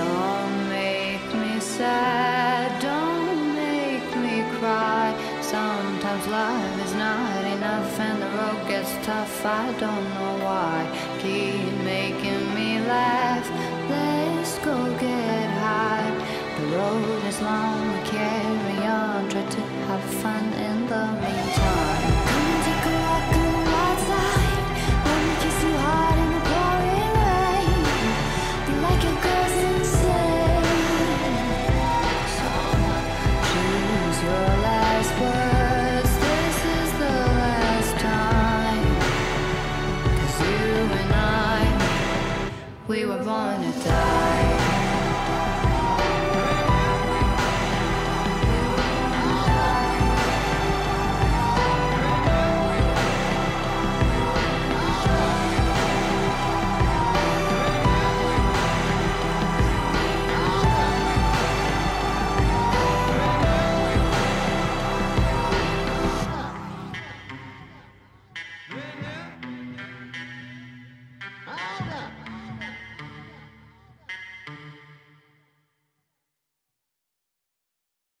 Don't make me sad, don't make me cry. Sometimes life is not enough and the road gets tough. I don't know why. Keep making me laugh. Let's go get high. The road is long, we carry on. Try to have fun in the meantime. we were born to die.